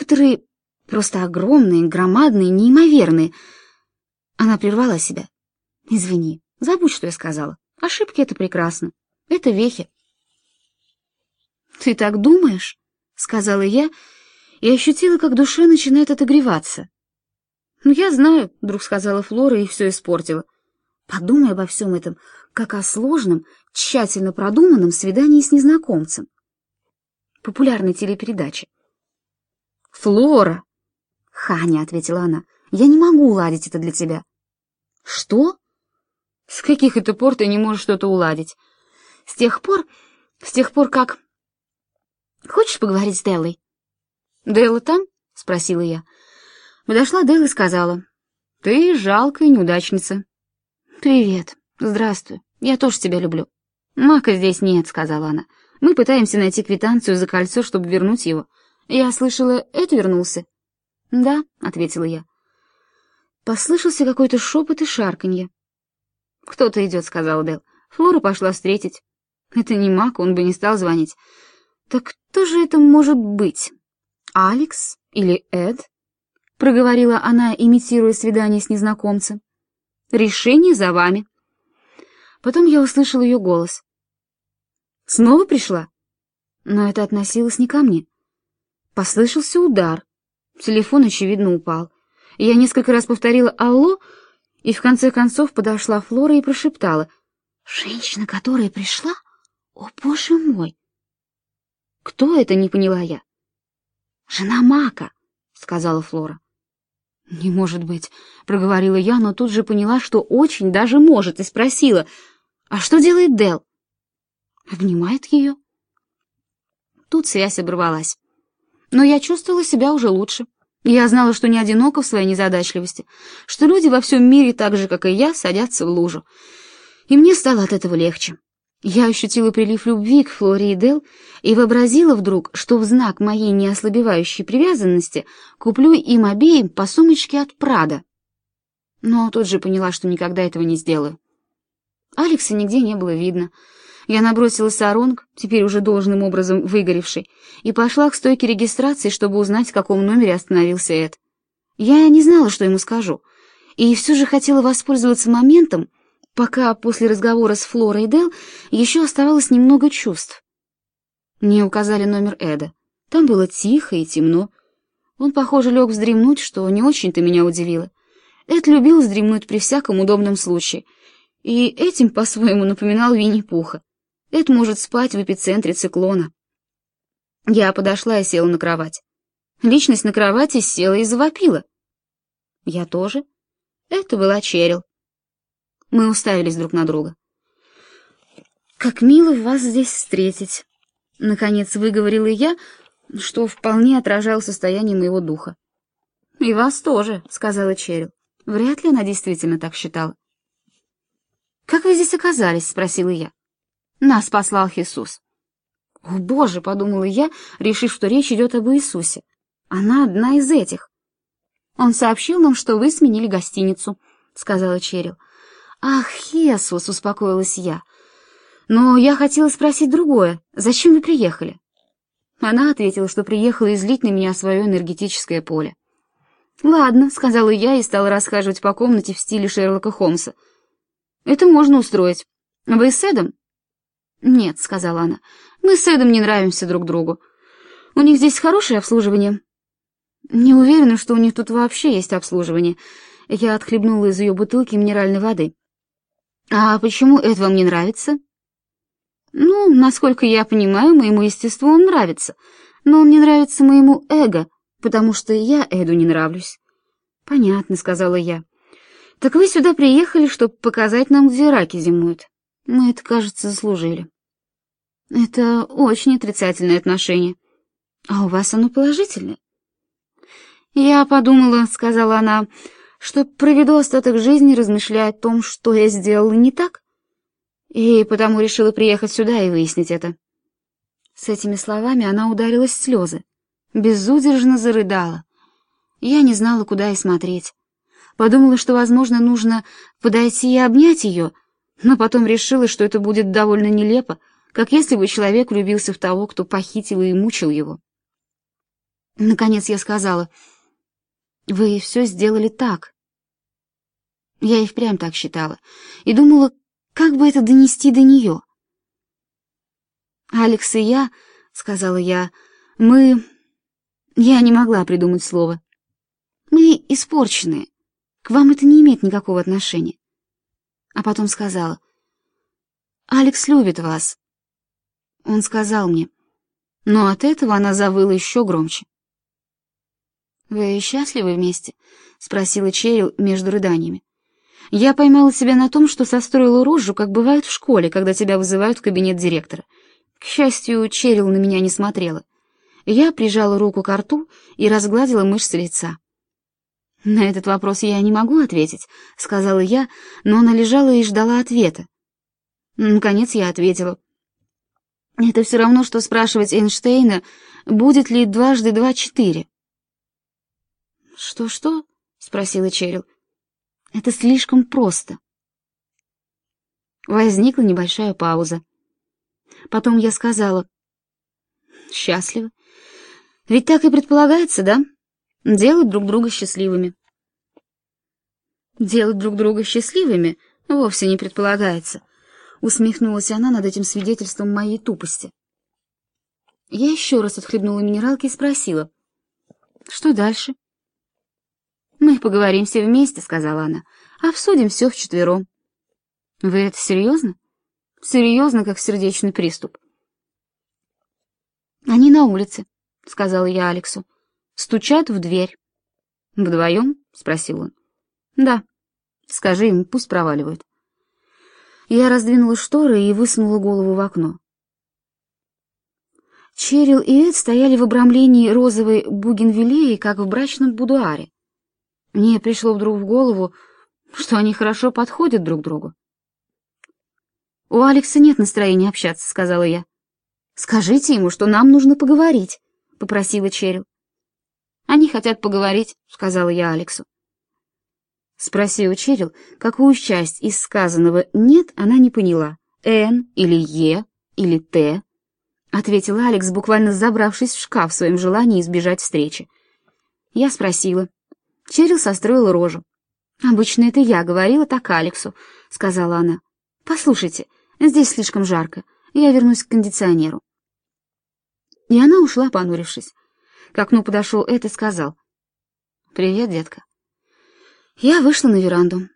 некоторые просто огромные, громадные, неимоверные. Она прервала себя. Извини, забудь, что я сказала. Ошибки — это прекрасно. Это вехи. «Ты так думаешь?» — сказала я, и ощутила, как душа начинает отогреваться. «Ну, я знаю», — вдруг сказала Флора и все испортила. «Подумай обо всем этом, как о сложном, тщательно продуманном свидании с незнакомцем». Популярной телепередаче. «Флора!» «Ханя», — ответила она, — «я не могу уладить это для тебя». «Что?» «С каких это пор ты не можешь что-то уладить?» «С тех пор, с тех пор как...» «Хочешь поговорить с Деллой?» «Делла там?» — спросила я. Подошла Делла и сказала. «Ты жалкая неудачница». «Привет. Здравствуй. Я тоже тебя люблю». «Мака здесь нет», — сказала она. «Мы пытаемся найти квитанцию за кольцо, чтобы вернуть его. Я слышала, Эд вернулся». «Да», — ответила я. Послышался какой-то шепот и шарканье. «Кто-то идет», — сказала Дел. Флора пошла встретить. «Это не Мак, он бы не стал звонить». «Так кто же это может быть? Алекс или Эд?» — проговорила она, имитируя свидание с незнакомцем. «Решение за вами». Потом я услышал ее голос. «Снова пришла?» Но это относилось не ко мне. Послышался удар. Телефон, очевидно, упал. Я несколько раз повторила «Алло», и в конце концов подошла Флора и прошептала. «Женщина, которая пришла? О, боже мой!» «Кто это?» — не поняла я. «Жена Мака», — сказала Флора. «Не может быть», — проговорила я, но тут же поняла, что очень даже может, и спросила, «А что делает Дел? «Обнимает ее». Тут связь оборвалась. Но я чувствовала себя уже лучше. Я знала, что не одинока в своей незадачливости, что люди во всем мире так же, как и я, садятся в лужу. И мне стало от этого легче. Я ощутила прилив любви к Флоре и Дел и вообразила вдруг, что в знак моей неослабевающей привязанности куплю им обеим по сумочке от Прада. Но тут же поняла, что никогда этого не сделаю. Алекса нигде не было видно. Я набросила саронг, теперь уже должным образом выгоревший, и пошла к стойке регистрации, чтобы узнать, в каком номере остановился Эд. Я не знала, что ему скажу, и все же хотела воспользоваться моментом, пока после разговора с Флорой Дел еще оставалось немного чувств. Мне указали номер Эда. Там было тихо и темно. Он, похоже, лег вздремнуть, что не очень-то меня удивило. Эд любил вздремнуть при всяком удобном случае, и этим по-своему напоминал Винни-Пуха. Эд может спать в эпицентре циклона. Я подошла и села на кровать. Личность на кровати села и завопила. Я тоже. Это была Черил. Мы уставились друг на друга. «Как мило вас здесь встретить!» Наконец выговорила я, что вполне отражало состояние моего духа. «И вас тоже», — сказала Черил. Вряд ли она действительно так считала. «Как вы здесь оказались?» — спросила я. «Нас послал Иисус». «О, Боже!» — подумала я, решив, что речь идет об Иисусе. «Она одна из этих». «Он сообщил нам, что вы сменили гостиницу», — сказала Черил. «Ах, Хесус!» — успокоилась я. «Но я хотела спросить другое. Зачем вы приехали?» Она ответила, что приехала излить на меня свое энергетическое поле. «Ладно», — сказала я и стала расхаживать по комнате в стиле Шерлока Холмса. «Это можно устроить. Вы с Эдом?» «Нет», — сказала она, — «мы с Эдом не нравимся друг другу. У них здесь хорошее обслуживание». «Не уверена, что у них тут вообще есть обслуживание». Я отхлебнула из ее бутылки минеральной воды. «А почему это вам не нравится?» «Ну, насколько я понимаю, моему естеству он нравится, но он не нравится моему эго, потому что я Эду не нравлюсь». «Понятно», — сказала я. «Так вы сюда приехали, чтобы показать нам, где раки зимуют. Мы это, кажется, заслужили». «Это очень отрицательное отношение. А у вас оно положительное?» «Я подумала», — сказала она, — что проведу остаток жизни, размышляя о том, что я сделала не так, и потому решила приехать сюда и выяснить это. С этими словами она ударилась в слезы, безудержно зарыдала. Я не знала, куда и смотреть. Подумала, что, возможно, нужно подойти и обнять ее, но потом решила, что это будет довольно нелепо, как если бы человек влюбился в того, кто похитил и мучил его. Наконец я сказала, «Вы все сделали так». Я и впрямь так считала, и думала, как бы это донести до нее. «Алекс и я», — сказала я, — «мы...» Я не могла придумать слово. «Мы испорченные. К вам это не имеет никакого отношения». А потом сказала, «Алекс любит вас». Он сказал мне, но от этого она завыла еще громче. «Вы счастливы вместе?» — спросила Черил между рыданиями. Я поймала себя на том, что состроила рожу, как бывает в школе, когда тебя вызывают в кабинет директора. К счастью, Черил на меня не смотрела. Я прижала руку к рту и разгладила мышцы лица. «На этот вопрос я не могу ответить», — сказала я, но она лежала и ждала ответа. Наконец я ответила. «Это все равно, что спрашивать Эйнштейна, будет ли дважды два четыре». «Что-что?» — спросила Черил. «Это слишком просто». Возникла небольшая пауза. Потом я сказала. «Счастливы. Ведь так и предполагается, да? Делать друг друга счастливыми». «Делать друг друга счастливыми вовсе не предполагается», — усмехнулась она над этим свидетельством моей тупости. Я еще раз отхлебнула минералки и спросила. «Что дальше?» «Мы поговорим все вместе», — сказала она. «Обсудим все вчетвером». «Вы это серьезно?» «Серьезно, как сердечный приступ». «Они на улице», — сказала я Алексу. «Стучат в дверь». «Вдвоем?» — спросил он. «Да. Скажи им, пусть проваливают». Я раздвинула шторы и высунула голову в окно. Черил и Эд стояли в обрамлении розовой бугенвиллеи, как в брачном будуаре. Мне пришло вдруг в голову, что они хорошо подходят друг другу. «У Алекса нет настроения общаться», — сказала я. «Скажите ему, что нам нужно поговорить», — попросила Черил. «Они хотят поговорить», — сказала я Алексу. Спроси у Черил, какую часть из сказанного «нет» она не поняла. «Н» или «Е» или «Т», — ответил Алекс, буквально забравшись в шкаф в своем желании избежать встречи. Я спросила. Черил состроила рожу. «Обычно это я говорила так Алексу», — сказала она. «Послушайте, здесь слишком жарко. Я вернусь к кондиционеру». И она ушла, понурившись. К окну подошел Эд и сказал. «Привет, детка». Я вышла на веранду.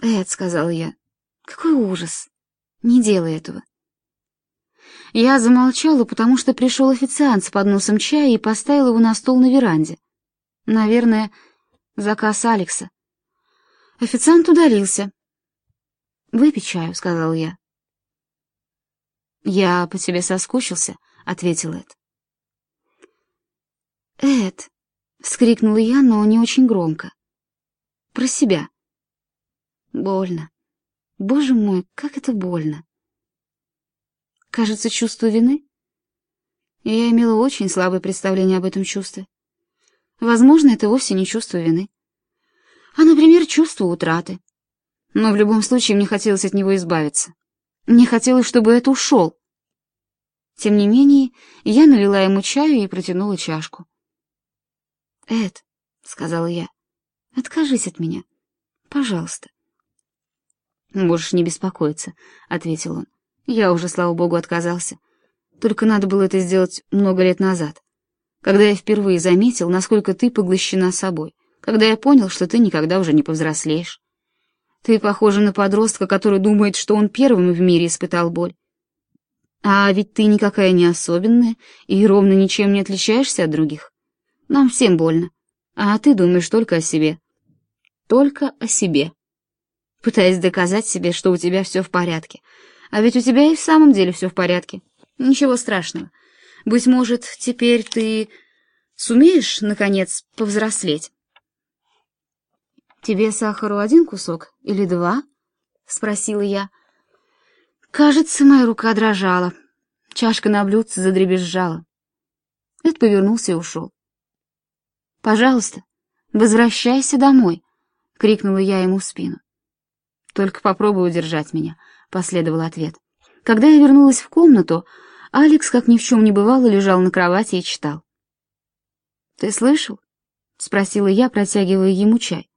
«Эд», — сказала я, — «какой ужас! Не делай этого». Я замолчала, потому что пришел официант с подносом чая и поставил его на стол на веранде. Наверное, Заказ Алекса. Официант удалился. «Выпей чаю», — сказал я. «Я по тебе соскучился», — ответил Эд. «Эд!» — вскрикнула я, но не очень громко. «Про себя». «Больно. Боже мой, как это больно!» «Кажется, чувство вины?» Я имела очень слабое представление об этом чувстве. Возможно, это вовсе не чувство вины, а, например, чувство утраты. Но в любом случае мне хотелось от него избавиться. Мне хотелось, чтобы это ушел. Тем не менее, я налила ему чаю и протянула чашку. «Эд», — сказала я, — «откажись от меня, пожалуйста». «Можешь не беспокоиться», — ответил он. «Я уже, слава богу, отказался. Только надо было это сделать много лет назад когда я впервые заметил, насколько ты поглощена собой, когда я понял, что ты никогда уже не повзрослеешь. Ты похожа на подростка, который думает, что он первым в мире испытал боль. А ведь ты никакая не особенная и ровно ничем не отличаешься от других. Нам всем больно, а ты думаешь только о себе. Только о себе. Пытаясь доказать себе, что у тебя все в порядке. А ведь у тебя и в самом деле все в порядке. Ничего страшного. Быть может, теперь ты сумеешь, наконец, повзрослеть? «Тебе сахару один кусок или два?» — спросила я. Кажется, моя рука дрожала. Чашка на блюдце задребезжала. Эд повернулся и ушел. «Пожалуйста, возвращайся домой!» — крикнула я ему в спину. «Только попробуй удержать меня», — последовал ответ. Когда я вернулась в комнату, Алекс, как ни в чем не бывало, лежал на кровати и читал. Ты слышал? спросила я, протягивая ему чай.